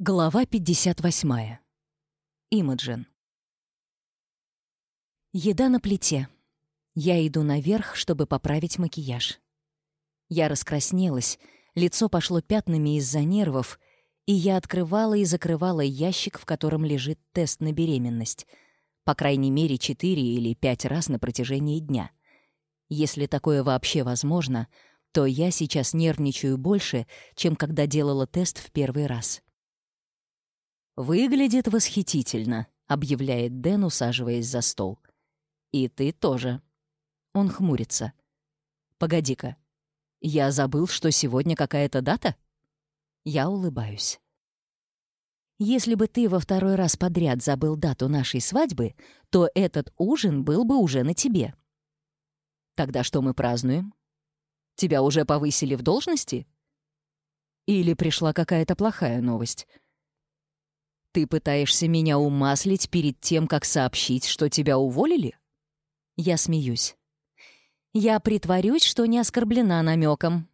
Глава 58. Имаджин. Еда на плите. Я иду наверх, чтобы поправить макияж. Я раскраснелась, лицо пошло пятнами из-за нервов, и я открывала и закрывала ящик, в котором лежит тест на беременность, по крайней мере, четыре или пять раз на протяжении дня. Если такое вообще возможно, то я сейчас нервничаю больше, чем когда делала тест в первый раз. — «Выглядит восхитительно», — объявляет Дэн, усаживаясь за стол. «И ты тоже». Он хмурится. «Погоди-ка, я забыл, что сегодня какая-то дата?» Я улыбаюсь. «Если бы ты во второй раз подряд забыл дату нашей свадьбы, то этот ужин был бы уже на тебе». «Тогда что мы празднуем? Тебя уже повысили в должности?» «Или пришла какая-то плохая новость?» Ты пытаешься меня умаслить перед тем, как сообщить, что тебя уволили? Я смеюсь. Я притворюсь, что не оскорблена намеком.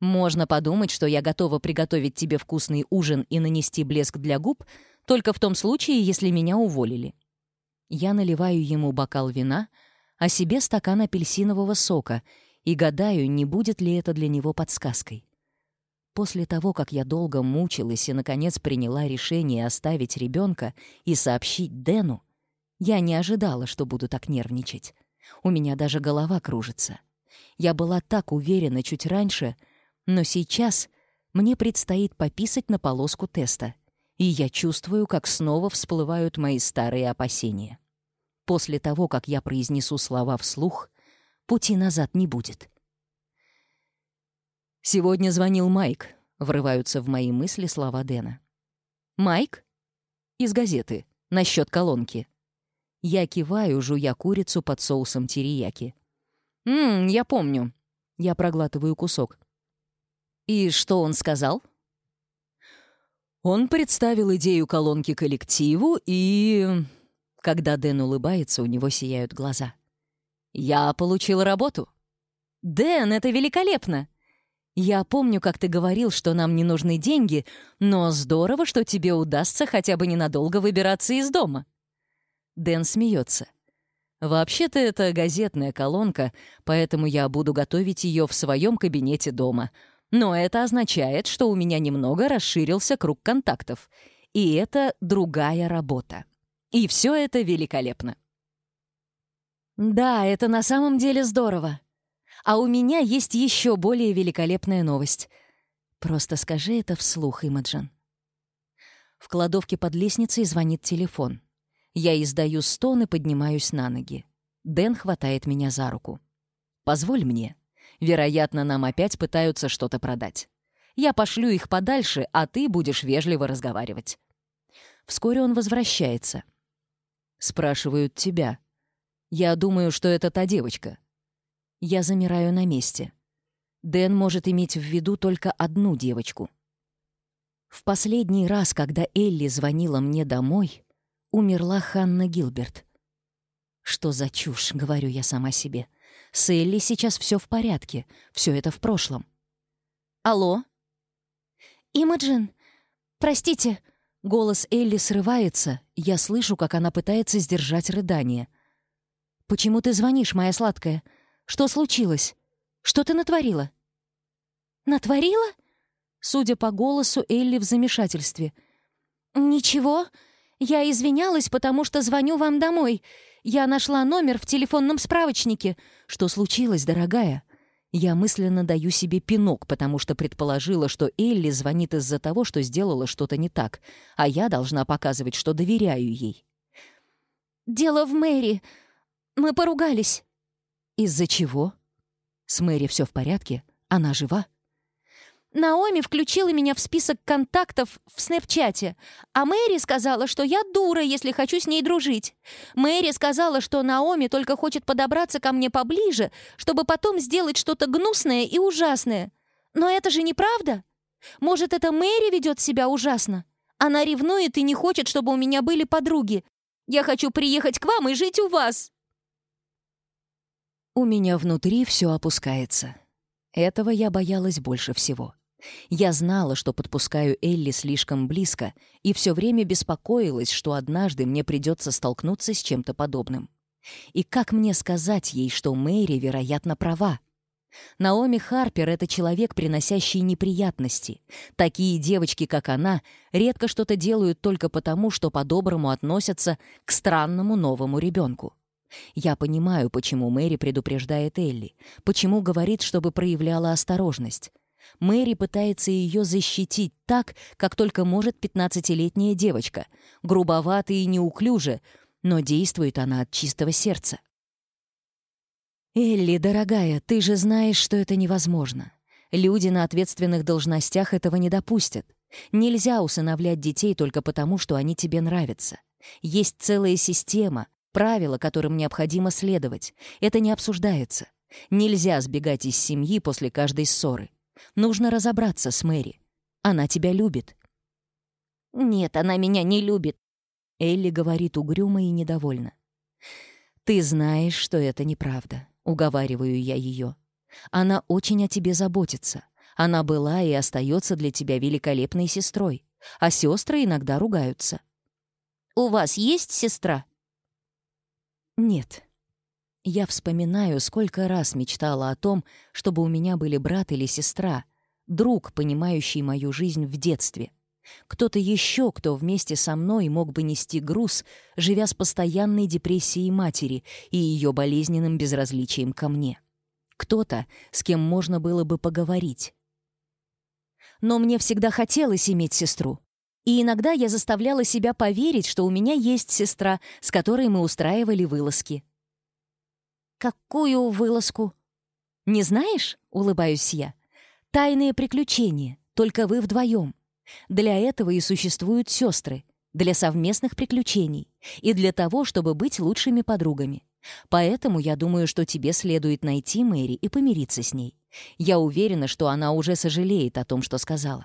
Можно подумать, что я готова приготовить тебе вкусный ужин и нанести блеск для губ, только в том случае, если меня уволили. Я наливаю ему бокал вина, а себе стакан апельсинового сока и гадаю, не будет ли это для него подсказкой. После того, как я долго мучилась и, наконец, приняла решение оставить ребенка и сообщить Дэну, я не ожидала, что буду так нервничать. У меня даже голова кружится. Я была так уверена чуть раньше, но сейчас мне предстоит пописать на полоску теста, и я чувствую, как снова всплывают мои старые опасения. После того, как я произнесу слова вслух, пути назад не будет. «Сегодня звонил Майк», — врываются в мои мысли слова Дэна. «Майк?» «Из газеты. Насчет колонки». Я киваю, жуя курицу под соусом терияки. «Ммм, я помню». Я проглатываю кусок. «И что он сказал?» Он представил идею колонки коллективу и... Когда Дэн улыбается, у него сияют глаза. «Я получил работу». «Дэн, это великолепно!» Я помню, как ты говорил, что нам не нужны деньги, но здорово, что тебе удастся хотя бы ненадолго выбираться из дома». Дэн смеется. «Вообще-то это газетная колонка, поэтому я буду готовить ее в своем кабинете дома. Но это означает, что у меня немного расширился круг контактов. И это другая работа. И все это великолепно». «Да, это на самом деле здорово», а у меня есть еще более великолепная новость. Просто скажи это вслух, Имаджин. В кладовке под лестницей звонит телефон. Я издаю стон и поднимаюсь на ноги. Дэн хватает меня за руку. «Позволь мне. Вероятно, нам опять пытаются что-то продать. Я пошлю их подальше, а ты будешь вежливо разговаривать». Вскоре он возвращается. Спрашивают тебя. Я думаю, что это та девочка. Я замираю на месте. Дэн может иметь в виду только одну девочку. В последний раз, когда Элли звонила мне домой, умерла Ханна Гилберт. «Что за чушь?» — говорю я сама себе. «С Элли сейчас все в порядке, все это в прошлом». «Алло?» «Имаджин, простите», Голос Элли срывается, я слышу, как она пытается сдержать рыдание. «Почему ты звонишь, моя сладкая? Что случилось? Что ты натворила?» «Натворила?» Судя по голосу, Элли в замешательстве. «Ничего. Я извинялась, потому что звоню вам домой. Я нашла номер в телефонном справочнике. Что случилось, дорогая?» Я мысленно даю себе пинок, потому что предположила, что Элли звонит из-за того, что сделала что-то не так, а я должна показывать, что доверяю ей. «Дело в Мэри. Мы поругались». Из-за чего? С Мэри все в порядке? Она жива? Наоми включила меня в список контактов в Снэпчате, а Мэри сказала, что я дура, если хочу с ней дружить. Мэри сказала, что Наоми только хочет подобраться ко мне поближе, чтобы потом сделать что-то гнусное и ужасное. Но это же неправда. Может, это Мэри ведет себя ужасно? Она ревнует и не хочет, чтобы у меня были подруги. Я хочу приехать к вам и жить у вас. У меня внутри все опускается. Этого я боялась больше всего. Я знала, что подпускаю Элли слишком близко, и все время беспокоилась, что однажды мне придется столкнуться с чем-то подобным. И как мне сказать ей, что Мэри, вероятно, права? Наоми Харпер — это человек, приносящий неприятности. Такие девочки, как она, редко что-то делают только потому, что по-доброму относятся к странному новому ребенку. Я понимаю, почему Мэри предупреждает Элли, почему говорит, чтобы проявляла осторожность. Мэри пытается ее защитить так, как только может 15-летняя девочка, грубовато и неуклюже, но действует она от чистого сердца. «Элли, дорогая, ты же знаешь, что это невозможно. Люди на ответственных должностях этого не допустят. Нельзя усыновлять детей только потому, что они тебе нравятся. Есть целая система, правила, которым необходимо следовать. Это не обсуждается. Нельзя сбегать из семьи после каждой ссоры. Нужно разобраться с Мэри. Она тебя любит». «Нет, она меня не любит», — Элли говорит угрюмо и недовольно. «Ты знаешь, что это неправда», — уговариваю я ее. «Она очень о тебе заботится. Она была и остается для тебя великолепной сестрой, а сестры иногда ругаются». «У вас есть сестра?» Нет. Я вспоминаю, сколько раз мечтала о том, чтобы у меня были брат или сестра, друг, понимающий мою жизнь в детстве. Кто-то еще, кто вместе со мной мог бы нести груз, живя с постоянной депрессией матери и ее болезненным безразличием ко мне. Кто-то, с кем можно было бы поговорить. Но мне всегда хотелось иметь сестру и иногда я заставляла себя поверить, что у меня есть сестра, с которой мы устраивали вылазки. «Какую вылазку?» «Не знаешь?» — улыбаюсь я. «Тайные приключения, только вы вдвоем. Для этого и существуют сестры, для совместных приключений и для того, чтобы быть лучшими подругами. Поэтому я думаю, что тебе следует найти Мэри и помириться с ней. Я уверена, что она уже сожалеет о том, что сказала».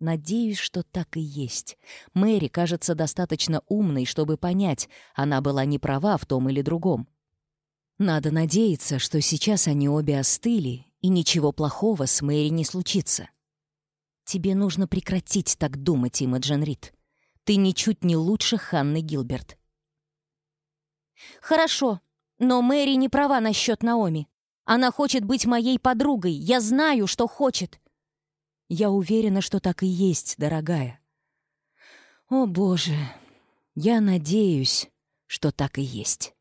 Надеюсь, что так и есть. Мэри кажется достаточно умной, чтобы понять, она была не права в том или другом. Надо надеяться, что сейчас они обе остыли, и ничего плохого с Мэри не случится. Тебе нужно прекратить так думать, Имаджен Рид. Ты ничуть не лучше Ханны Гилберт. Хорошо, но Мэри не права насчет Наоми. Она хочет быть моей подругой. Я знаю, что хочет. Я уверена, что так и есть, дорогая. О, Боже, я надеюсь, что так и есть.